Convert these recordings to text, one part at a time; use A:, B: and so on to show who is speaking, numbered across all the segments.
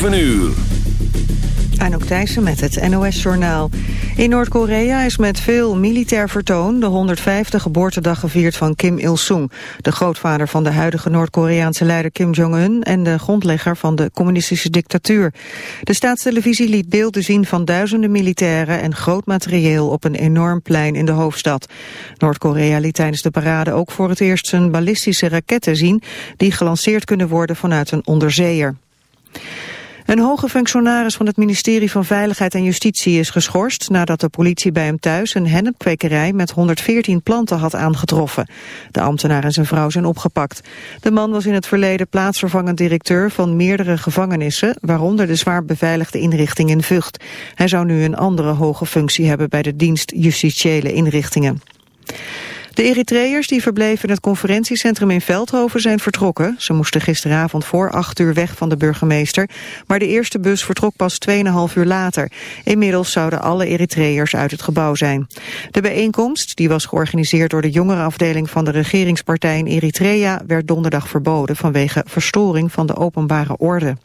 A: 7 uur.
B: Anouk Thijssen met het NOS-journaal. In Noord-Korea is met veel militair vertoon de 150e geboortedag gevierd van Kim Il-sung, de grootvader van de huidige Noord-Koreaanse leider Kim Jong-un en de grondlegger van de communistische dictatuur. De staatstelevisie liet beelden zien van duizenden militairen en groot materieel op een enorm plein in de hoofdstad. Noord-Korea liet tijdens de parade ook voor het eerst zijn ballistische raketten zien die gelanceerd kunnen worden vanuit een onderzeeër. Een hoge functionaris van het ministerie van Veiligheid en Justitie is geschorst nadat de politie bij hem thuis een hennepkwekerij met 114 planten had aangetroffen. De ambtenaar en zijn vrouw zijn opgepakt. De man was in het verleden plaatsvervangend directeur van meerdere gevangenissen, waaronder de zwaar beveiligde inrichting in Vught. Hij zou nu een andere hoge functie hebben bij de dienst justitiële inrichtingen. De Eritreërs die verbleven in het conferentiecentrum in Veldhoven zijn vertrokken. Ze moesten gisteravond voor acht uur weg van de burgemeester. Maar de eerste bus vertrok pas 2,5 uur later. Inmiddels zouden alle Eritreërs uit het gebouw zijn. De bijeenkomst, die was georganiseerd door de jongerenafdeling van de regeringspartij in Eritrea, werd donderdag verboden vanwege verstoring van de openbare orde.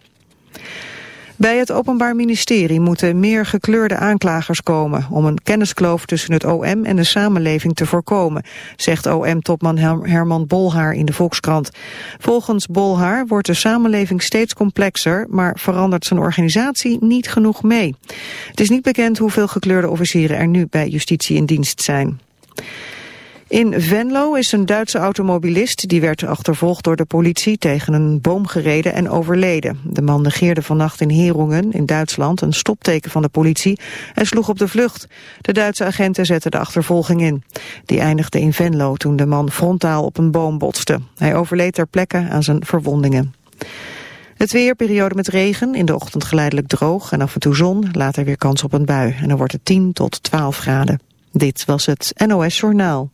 B: Bij het Openbaar Ministerie moeten meer gekleurde aanklagers komen... om een kenniskloof tussen het OM en de samenleving te voorkomen... zegt OM-topman Herman Bolhaar in de Volkskrant. Volgens Bolhaar wordt de samenleving steeds complexer... maar verandert zijn organisatie niet genoeg mee. Het is niet bekend hoeveel gekleurde officieren er nu bij justitie in dienst zijn. In Venlo is een Duitse automobilist die werd achtervolgd door de politie tegen een boom gereden en overleden. De man negeerde vannacht in Herongen in Duitsland een stopteken van de politie en sloeg op de vlucht. De Duitse agenten zetten de achtervolging in. Die eindigde in Venlo toen de man frontaal op een boom botste. Hij overleed ter plekke aan zijn verwondingen. Het weer, periode met regen, in de ochtend geleidelijk droog en af en toe zon, later weer kans op een bui. En dan wordt het 10 tot 12 graden. Dit was het NOS Journaal.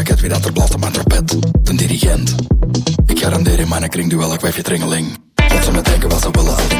C: raket, wie dat er blast op mijn trompet? De dirigent. Ik garandeer in mijn kring duel, ik wijf je tringeling. Wat ze me denken, wat ze willen,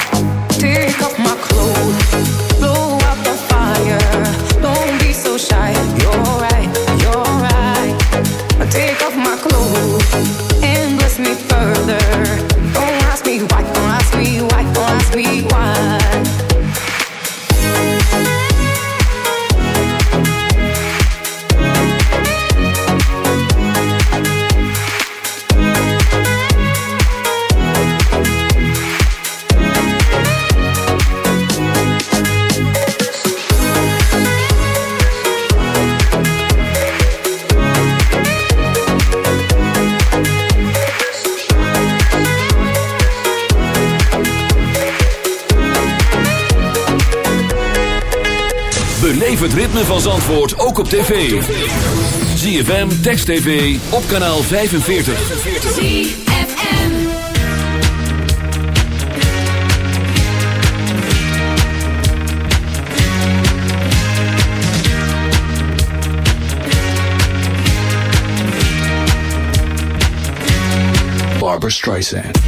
A: Zandvoort ook op tv. ZFM, Text TV, op kanaal 45.
C: Barbara Streisand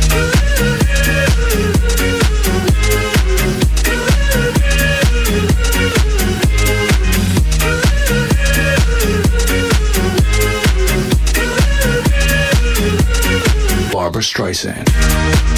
C: Barbra Streisand.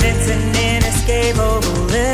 D: thinking it's an inescapable.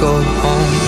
E: go home.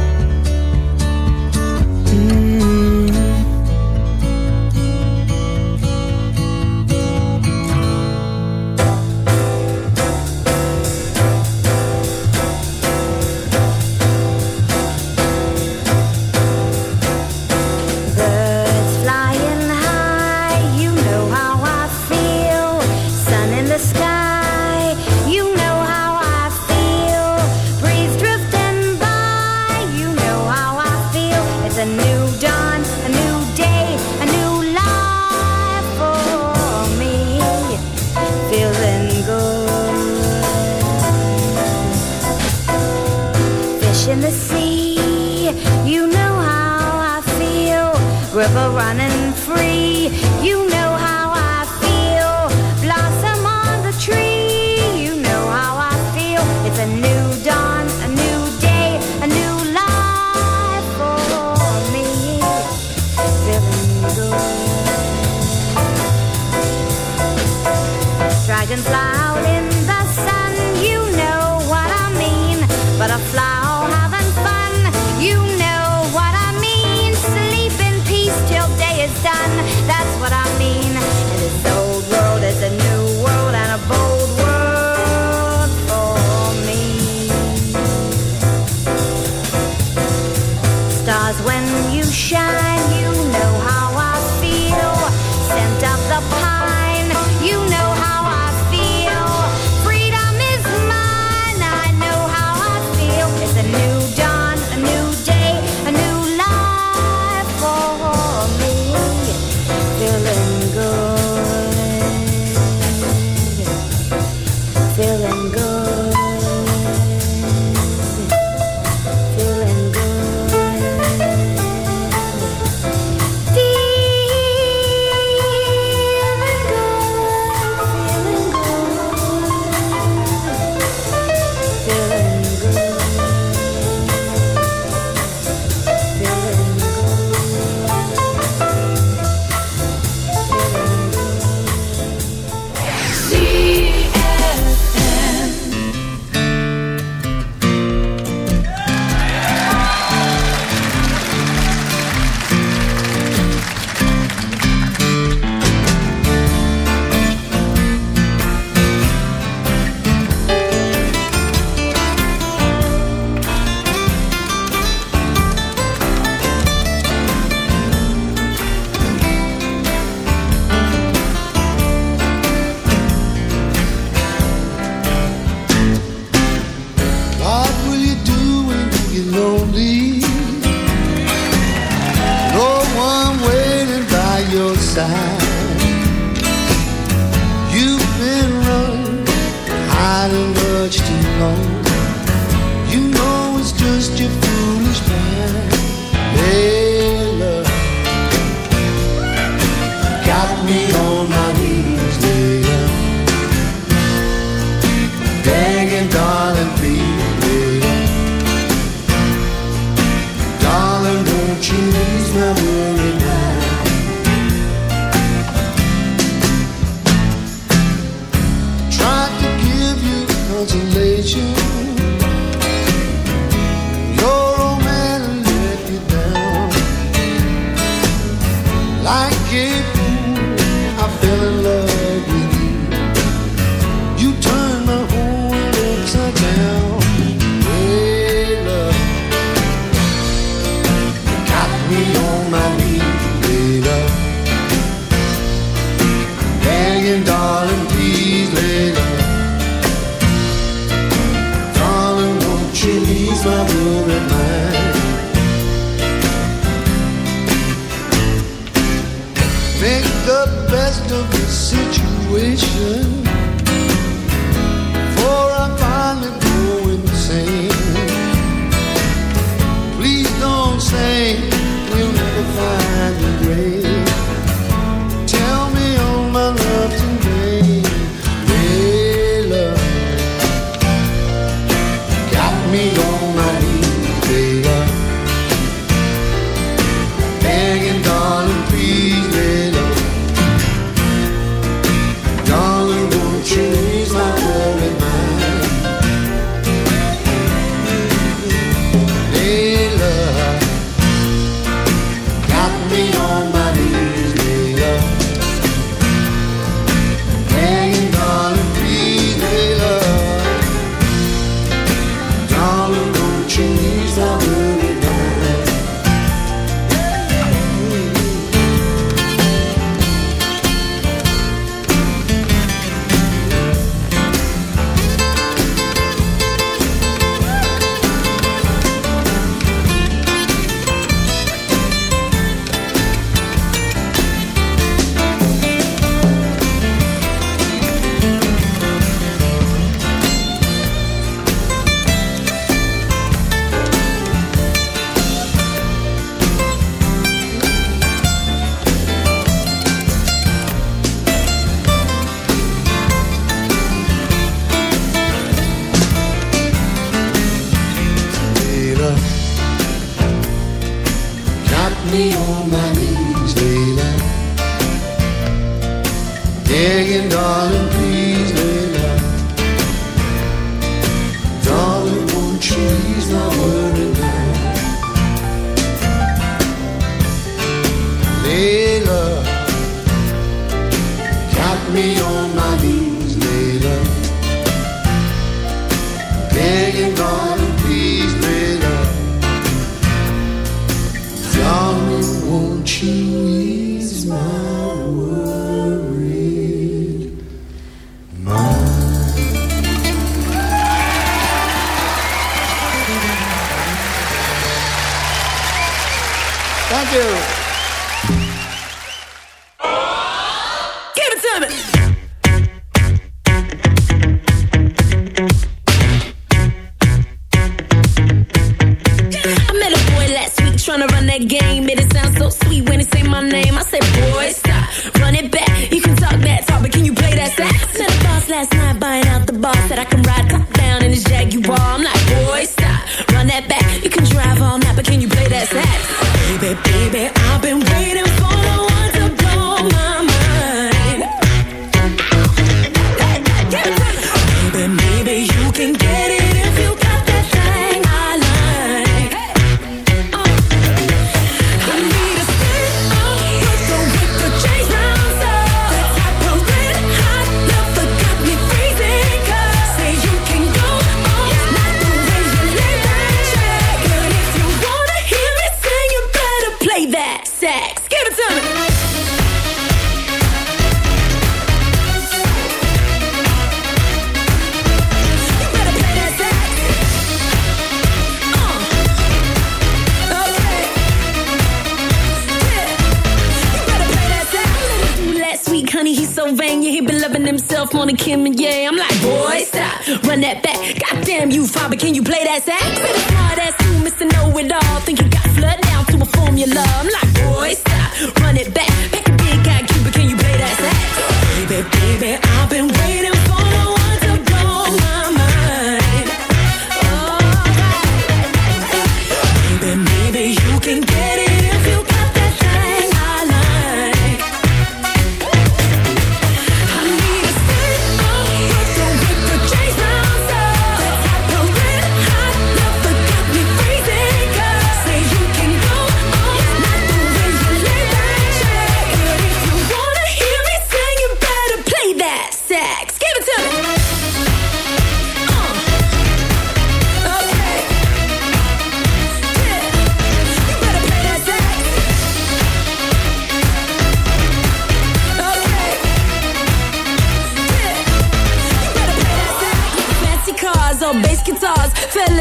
F: When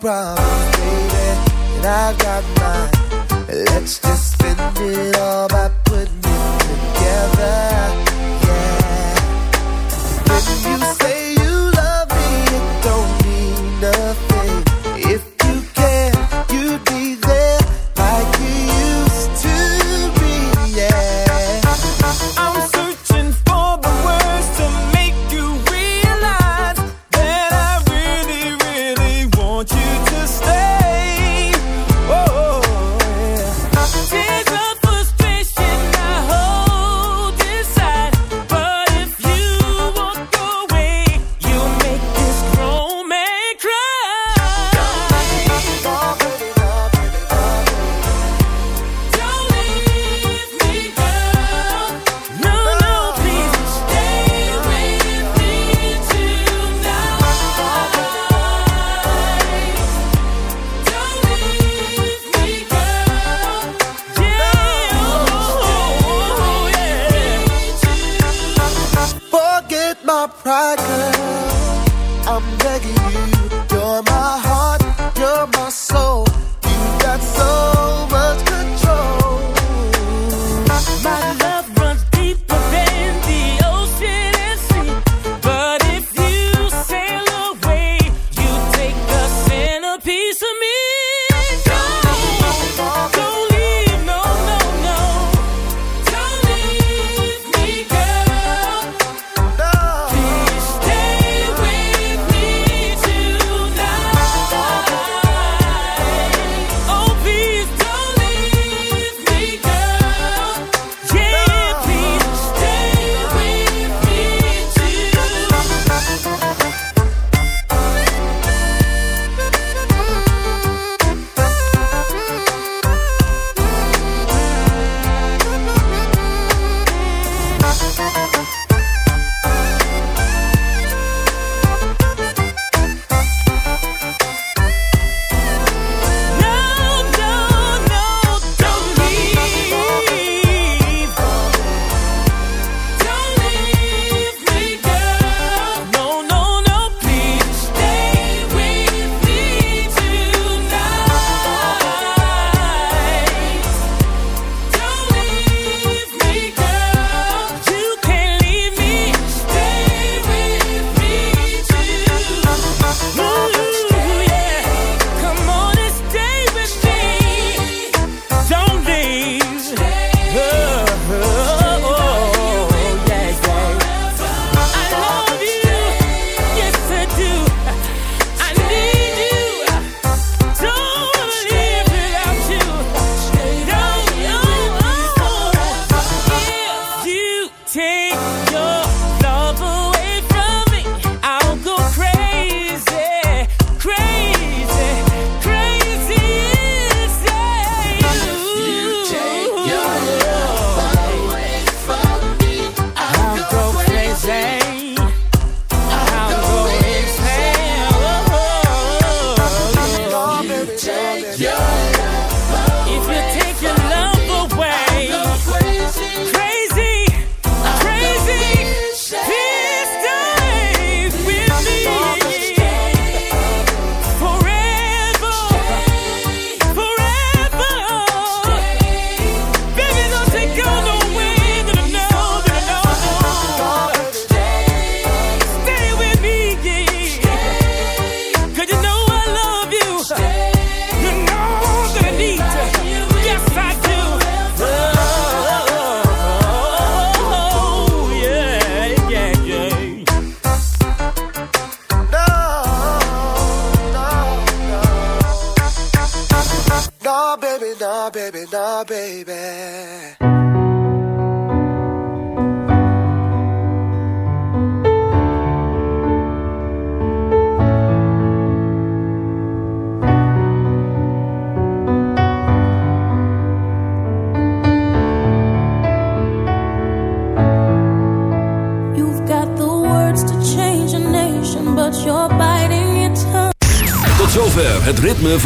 G: problem.
D: I'm
G: begging you.